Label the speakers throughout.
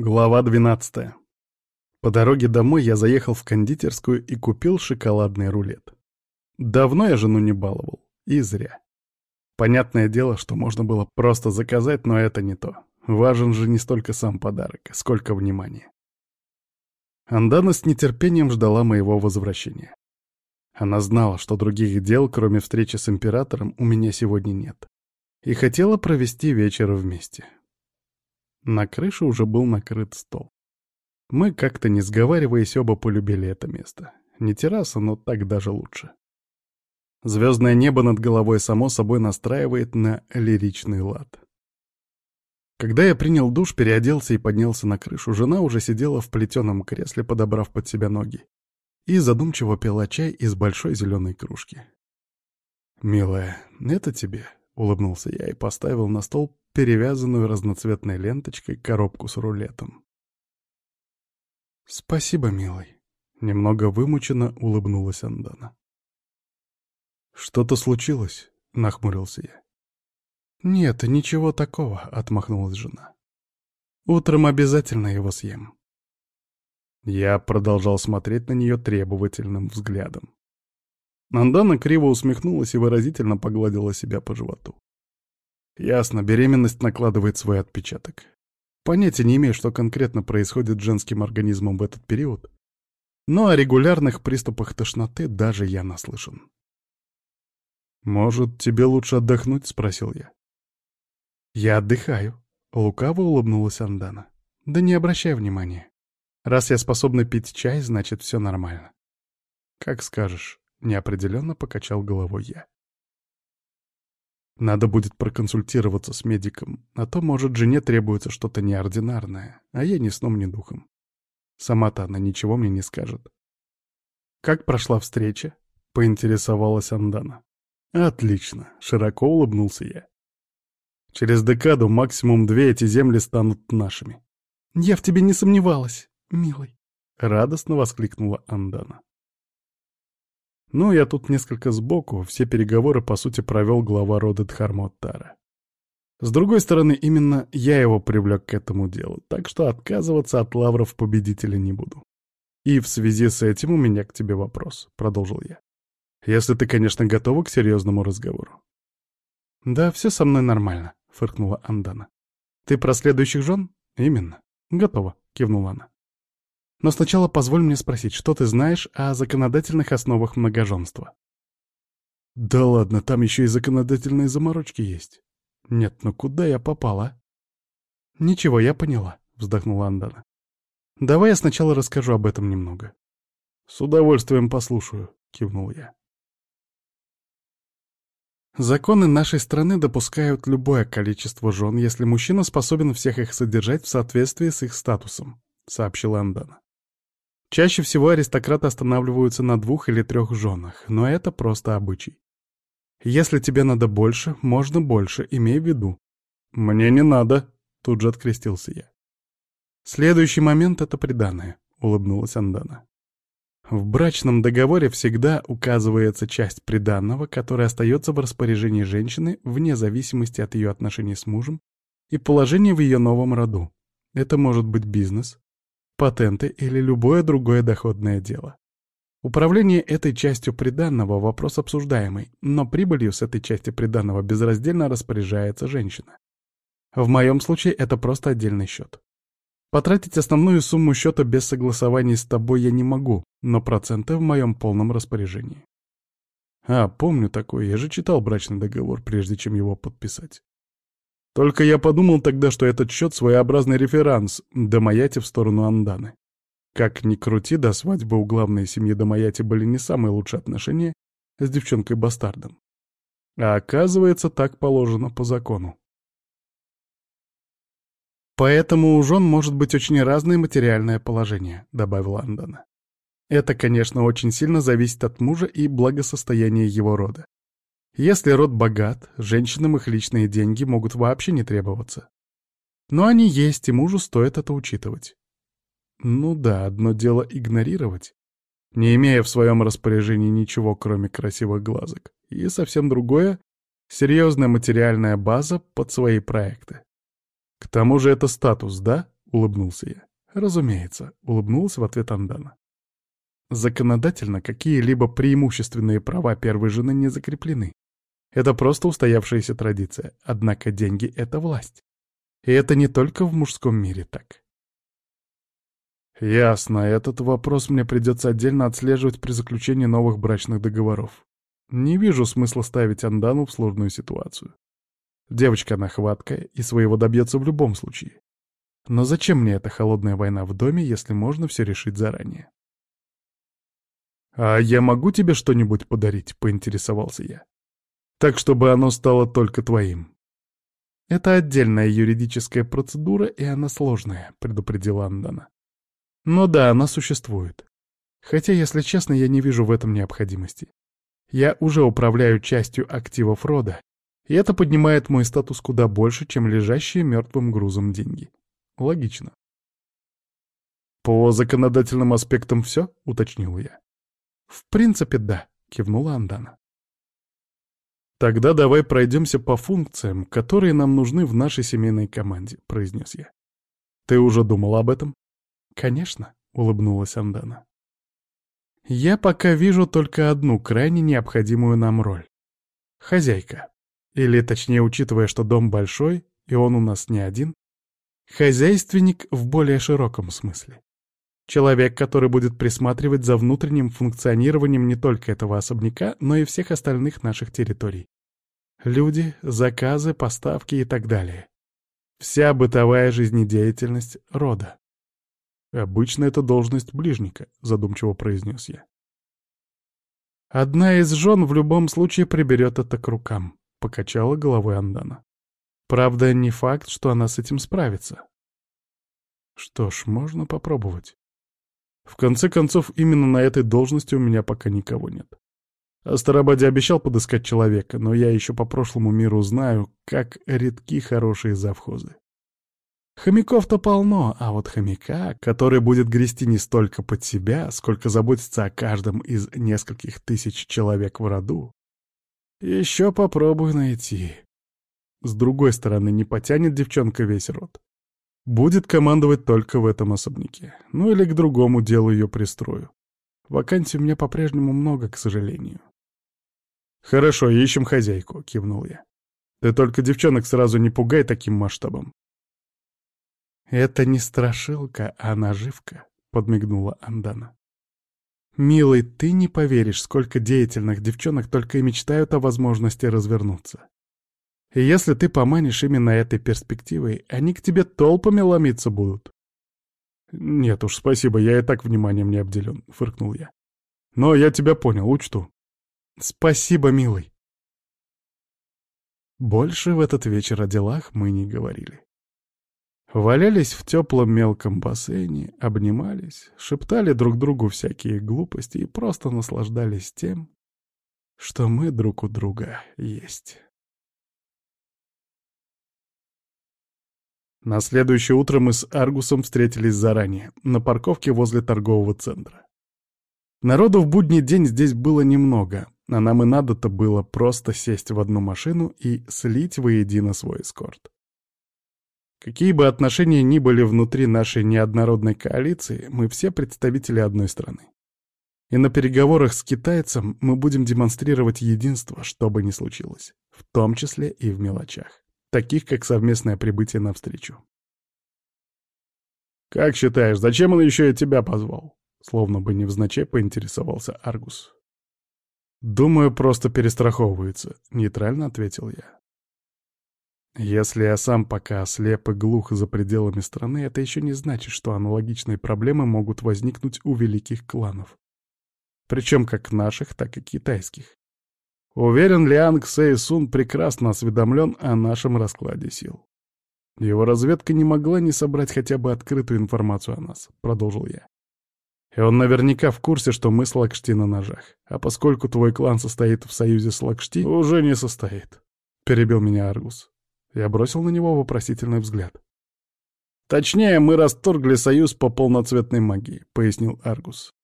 Speaker 1: Глава 12. По дороге домой я заехал в кондитерскую и купил шоколадный рулет. Давно я жену не баловал. И зря. Понятное дело, что можно было просто заказать, но это не то. Важен же не столько сам подарок, сколько внимания. Андана с нетерпением ждала моего возвращения. Она знала, что других дел, кроме встречи с императором, у меня сегодня нет. И хотела провести вечер вместе. На крыше уже был накрыт стол. Мы, как-то не сговариваясь, оба полюбили это место. Не терраса, но так даже лучше. Звездное небо над головой само собой настраивает на лиричный лад. Когда я принял душ, переоделся и поднялся на крышу, жена уже сидела в плетеном кресле, подобрав под себя ноги, и задумчиво пила чай из большой зеленой кружки. «Милая, это тебе», — улыбнулся я и поставил на стол перевязанную разноцветной ленточкой коробку с рулетом. «Спасибо, милый», — немного вымученно улыбнулась Андана. «Что-то случилось?» — нахмурился я. «Нет, ничего такого», — отмахнулась жена. «Утром обязательно его съем». Я продолжал смотреть на нее требовательным взглядом. Андана криво усмехнулась и выразительно погладила себя по животу. Ясно, беременность накладывает свой отпечаток. Понятия не имею, что конкретно происходит с женским организмом в этот период. Но о регулярных приступах тошноты даже я наслышан. «Может, тебе лучше отдохнуть?» — спросил я. «Я отдыхаю», — лукаво улыбнулась Андана. «Да не обращай внимания. Раз я способна пить чай, значит, все нормально». «Как скажешь», — неопределенно покачал головой я. Надо будет проконсультироваться с медиком, а то, может, жене требуется что-то неординарное, а я ни сном, ни духом. Сама-то она ничего мне не скажет. «Как прошла встреча?» — поинтересовалась Андана. «Отлично», — широко улыбнулся я. «Через декаду, максимум две, эти земли станут нашими». «Я в тебе не сомневалась, милый», — радостно воскликнула Андана. Ну, я тут несколько сбоку, все переговоры, по сути, провел глава рода Дхармоттара. С другой стороны, именно я его привлек к этому делу, так что отказываться от лавров победителя не буду. И в связи с этим у меня к тебе вопрос, — продолжил я. Если ты, конечно, готова к серьезному разговору. Да, все со мной нормально, — фыркнула Андана. Ты про следующих жен? Именно. Готова, — кивнула она. Но сначала позволь мне спросить, что ты знаешь о законодательных основах многоженства?» «Да ладно, там еще и законодательные заморочки есть. Нет, ну куда я попала?» «Ничего, я поняла», — вздохнула Андана. «Давай я сначала расскажу об этом немного». «С удовольствием послушаю», — кивнул я. Законы нашей страны допускают любое количество жен, если мужчина способен всех их содержать в соответствии с их статусом, — сообщила Андана. Чаще всего аристократы останавливаются на двух или трех женах, но это просто обычай. Если тебе надо больше, можно больше, имей в виду. «Мне не надо», — тут же открестился я. «Следующий момент — это приданное», — улыбнулась Андана. В брачном договоре всегда указывается часть приданного, которая остается в распоряжении женщины вне зависимости от ее отношений с мужем и положения в ее новом роду. Это может быть бизнес, патенты или любое другое доходное дело. Управление этой частью приданного — вопрос обсуждаемый, но прибылью с этой части приданного безраздельно распоряжается женщина. В моем случае это просто отдельный счет. Потратить основную сумму счета без согласований с тобой я не могу, но проценты в моем полном распоряжении. А, помню такое, я же читал брачный договор, прежде чем его подписать. Только я подумал тогда, что этот счет — своеобразный реферанс Домаяти в сторону Анданы. Как ни крути, до свадьбы у главной семьи Домаяти были не самые лучшие отношения с девчонкой-бастардом. А оказывается, так положено по закону. «Поэтому у жен может быть очень разное материальное положение», — добавила Андана. «Это, конечно, очень сильно зависит от мужа и благосостояния его рода. Если род богат, женщинам их личные деньги могут вообще не требоваться. Но они есть, и мужу стоит это учитывать. Ну да, одно дело игнорировать, не имея в своем распоряжении ничего, кроме красивых глазок, и совсем другое — серьезная материальная база под свои проекты. К тому же это статус, да? — улыбнулся я. «Разумеется», — улыбнулся в ответ Андана. Законодательно какие-либо преимущественные права первой жены не закреплены. Это просто устоявшаяся традиция. Однако деньги — это власть. И это не только в мужском мире так. Ясно, этот вопрос мне придется отдельно отслеживать при заключении новых брачных договоров. Не вижу смысла ставить Андану в сложную ситуацию. Девочка она хваткая и своего добьется в любом случае. Но зачем мне эта холодная война в доме, если можно все решить заранее? «А я могу тебе что-нибудь подарить?» — поинтересовался я. «Так, чтобы оно стало только твоим». «Это отдельная юридическая процедура, и она сложная», — предупредила Андана. «Но да, она существует. Хотя, если честно, я не вижу в этом необходимости. Я уже управляю частью активов рода, и это поднимает мой статус куда больше, чем лежащие мертвым грузом деньги. Логично. «По законодательным аспектам все?» — уточнил я. «В принципе, да», — кивнула Андана. «Тогда давай пройдемся по функциям, которые нам нужны в нашей семейной команде», — произнес я. «Ты уже думал об этом?» «Конечно», — улыбнулась Андана. «Я пока вижу только одну крайне необходимую нам роль. Хозяйка. Или, точнее, учитывая, что дом большой, и он у нас не один, Хозяйственник в более широком смысле. Человек, который будет присматривать за внутренним функционированием не только этого особняка, но и всех остальных наших территорий. Люди, заказы, поставки и так далее. Вся бытовая жизнедеятельность рода. «Обычно это должность ближника», — задумчиво произнес я. «Одна из жен в любом случае приберет это к рукам», — покачала головой Андана. Правда, не факт, что она с этим справится. Что ж, можно попробовать. В конце концов, именно на этой должности у меня пока никого нет. Астарабаде обещал подыскать человека, но я еще по прошлому миру знаю, как редки хорошие завхозы. Хомяков-то полно, а вот хомяка, который будет грести не столько под себя, сколько заботиться о каждом из нескольких тысяч человек в роду, еще попробую найти. С другой стороны, не потянет девчонка весь рот. Будет командовать только в этом особняке. Ну или к другому делу ее пристрою. Вакансий у меня по-прежнему много, к сожалению. «Хорошо, ищем хозяйку», — кивнул я. «Ты только девчонок сразу не пугай таким масштабом». «Это не страшилка, а наживка», — подмигнула Андана. «Милый, ты не поверишь, сколько деятельных девчонок только и мечтают о возможности развернуться. И если ты поманишь именно этой перспективой, они к тебе толпами ломиться будут. «Нет уж, спасибо, я и так вниманием не обделен», — фыркнул я. «Но я тебя понял, учту». «Спасибо, милый». Больше в этот вечер о делах мы не говорили. Валялись в теплом мелком бассейне, обнимались, шептали друг другу всякие глупости и просто наслаждались тем, что мы друг у друга есть. На следующее утро мы с Аргусом встретились заранее, на парковке возле торгового центра. Народу в будний день здесь было немного, а нам и надо-то было просто сесть в одну машину и слить воедино свой эскорт. Какие бы отношения ни были внутри нашей неоднородной коалиции, мы все представители одной страны. И на переговорах с китайцем мы будем демонстрировать единство, что бы ни случилось, в том числе и в мелочах таких как совместное прибытие навстречу. «Как считаешь, зачем он еще и тебя позвал?» Словно бы невзначай поинтересовался Аргус. «Думаю, просто перестраховывается», — нейтрально ответил я. Если я сам пока слеп и глух за пределами страны, это еще не значит, что аналогичные проблемы могут возникнуть у великих кланов. Причем как наших, так и китайских. Уверен, Лианг Сун прекрасно осведомлен о нашем раскладе сил. Его разведка не могла не собрать хотя бы открытую информацию о нас, продолжил я. И он наверняка в курсе, что мы с Лакшти на ножах. А поскольку твой клан состоит в союзе с Лакшти, уже не состоит. Перебил меня Аргус. Я бросил на него вопросительный взгляд. Точнее, мы расторгли союз по полноцветной магии, пояснил Аргус.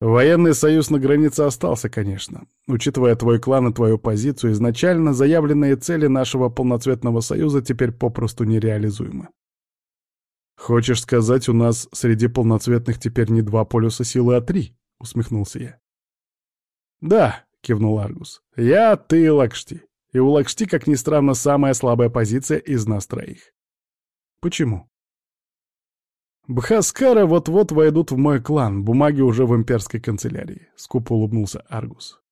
Speaker 1: Военный союз на границе остался, конечно. Учитывая твой клан и твою позицию, изначально заявленные цели нашего полноцветного союза теперь попросту нереализуемы. «Хочешь сказать, у нас среди полноцветных теперь не два полюса силы, а три?» — усмехнулся я. «Да», — кивнул Аргус, — «я, ты и Лакшти. И у Лакшти, как ни странно, самая слабая позиция из нас троих». «Почему?» «Бхаскара вот-вот войдут в мой клан, бумаги уже в имперской канцелярии», — скупо улыбнулся Аргус.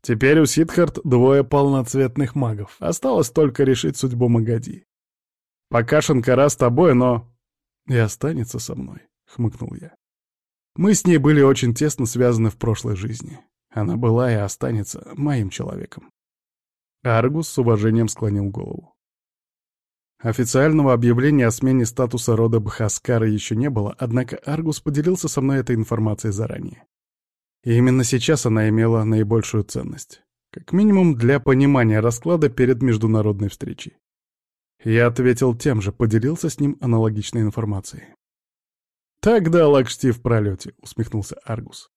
Speaker 1: «Теперь у Сидхарт двое полноцветных магов. Осталось только решить судьбу Магади. Пока Шанкара с тобой, но...» «И останется со мной», — хмыкнул я. «Мы с ней были очень тесно связаны в прошлой жизни. Она была и останется моим человеком». Аргус с уважением склонил голову. Официального объявления о смене статуса рода Бхаскара еще не было, однако Аргус поделился со мной этой информацией заранее. И именно сейчас она имела наибольшую ценность. Как минимум для понимания расклада перед международной встречей. Я ответил тем же, поделился с ним аналогичной информацией. «Тогда Лакшти в пролете», — усмехнулся Аргус.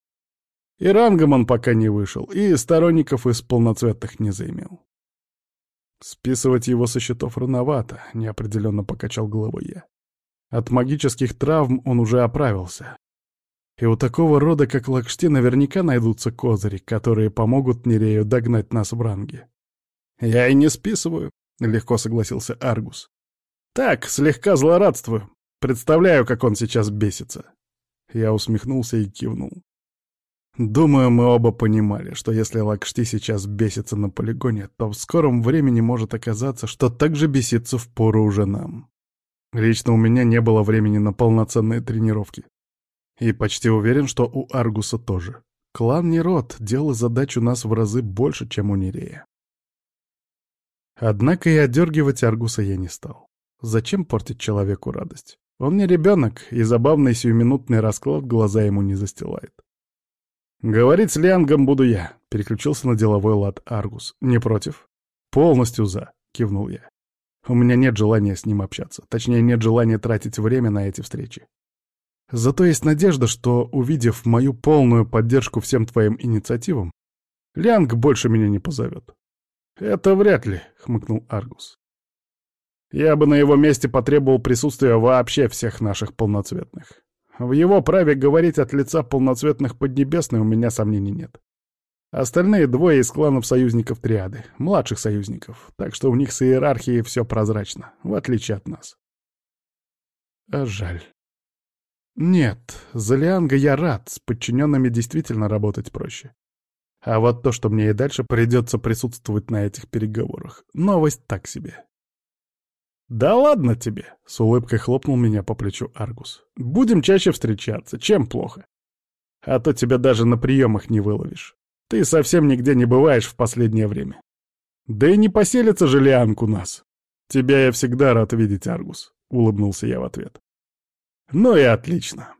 Speaker 1: «И рангом он пока не вышел, и сторонников из полноцветных не заимел. Списывать его со счетов рановато, неопределенно покачал головой я. От магических травм он уже оправился. И у такого рода, как Лакшти, наверняка найдутся козыри, которые помогут Нерею догнать нас в ранге. «Я и не списываю», — легко согласился Аргус. «Так, слегка злорадствую. Представляю, как он сейчас бесится». Я усмехнулся и кивнул. Думаю, мы оба понимали, что если Лакшти сейчас бесится на полигоне, то в скором времени может оказаться, что так же бесится впору уже нам. Лично у меня не было времени на полноценные тренировки. И почти уверен, что у Аргуса тоже. Клан не род, дело задач у нас в разы больше, чем у Нерея. Однако и отдергивать Аргуса я не стал. Зачем портить человеку радость? Он не ребенок, и забавный сиюминутный расклад глаза ему не застилает. «Говорить с Лиангом буду я», — переключился на деловой лад Аргус. «Не против?» «Полностью за», — кивнул я. «У меня нет желания с ним общаться. Точнее, нет желания тратить время на эти встречи. Зато есть надежда, что, увидев мою полную поддержку всем твоим инициативам, Лианг больше меня не позовет». «Это вряд ли», — хмыкнул Аргус. «Я бы на его месте потребовал присутствия вообще всех наших полноцветных. В его праве говорить от лица полноцветных Поднебесной у меня сомнений нет. Остальные двое из кланов союзников Триады, младших союзников, так что у них с иерархией все прозрачно, в отличие от нас. А жаль. Нет, за Лианга я рад, с подчиненными действительно работать проще. А вот то, что мне и дальше придется присутствовать на этих переговорах, новость так себе. «Да ладно тебе!» — с улыбкой хлопнул меня по плечу Аргус. «Будем чаще встречаться, чем плохо. А то тебя даже на приемах не выловишь. Ты совсем нигде не бываешь в последнее время. Да и не поселится же Лианг у нас. Тебя я всегда рад видеть, Аргус», — улыбнулся я в ответ. «Ну и отлично!»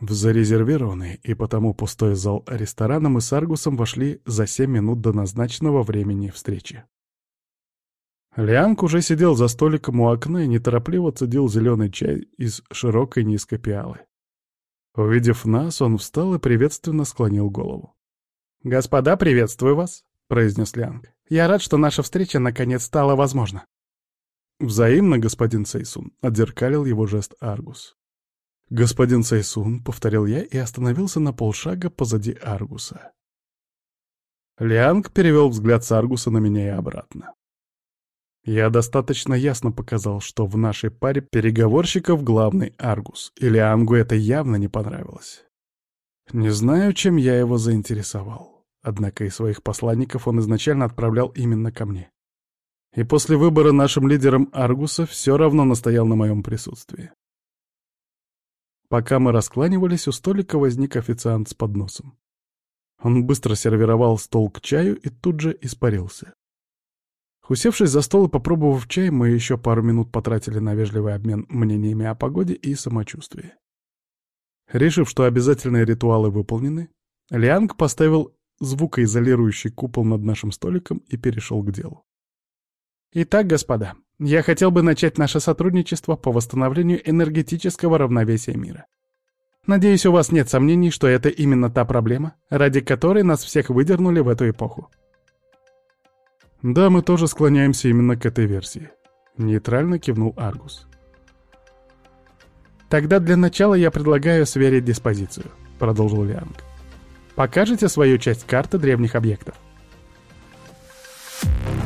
Speaker 1: В зарезервированный и потому пустой зал ресторана мы с Аргусом вошли за семь минут до назначенного времени встречи. Лианг уже сидел за столиком у окна и неторопливо цедил зеленый чай из широкой низкой пиалы. Увидев нас, он встал и приветственно склонил голову. «Господа, приветствую вас», — произнес Лианг. «Я рад, что наша встреча наконец стала возможна». «Взаимно, господин Сейсун», — отзеркалил его жест Аргус. «Господин Сейсун», — повторил я и остановился на полшага позади Аргуса. Лианг перевел взгляд с Аргуса на меня и обратно. Я достаточно ясно показал, что в нашей паре переговорщиков главный Аргус, или Ангу это явно не понравилось. Не знаю, чем я его заинтересовал. Однако и своих посланников он изначально отправлял именно ко мне. И после выбора нашим лидером Аргуса все равно настоял на моем присутствии. Пока мы раскланивались, у столика возник официант с подносом. Он быстро сервировал стол к чаю и тут же испарился. Усевшись за стол и попробовав чай, мы еще пару минут потратили на вежливый обмен мнениями о погоде и самочувствии. Решив, что обязательные ритуалы выполнены, Лианг поставил звукоизолирующий купол над нашим столиком и перешел к делу. Итак, господа, я хотел бы начать наше сотрудничество по восстановлению энергетического равновесия мира. Надеюсь, у вас нет сомнений, что это именно та проблема, ради которой нас всех выдернули в эту эпоху. «Да, мы тоже склоняемся именно к этой версии», — нейтрально кивнул Аргус. «Тогда для начала я предлагаю сверить диспозицию», — продолжил Лианг. «Покажите свою часть карты древних объектов». Thank you.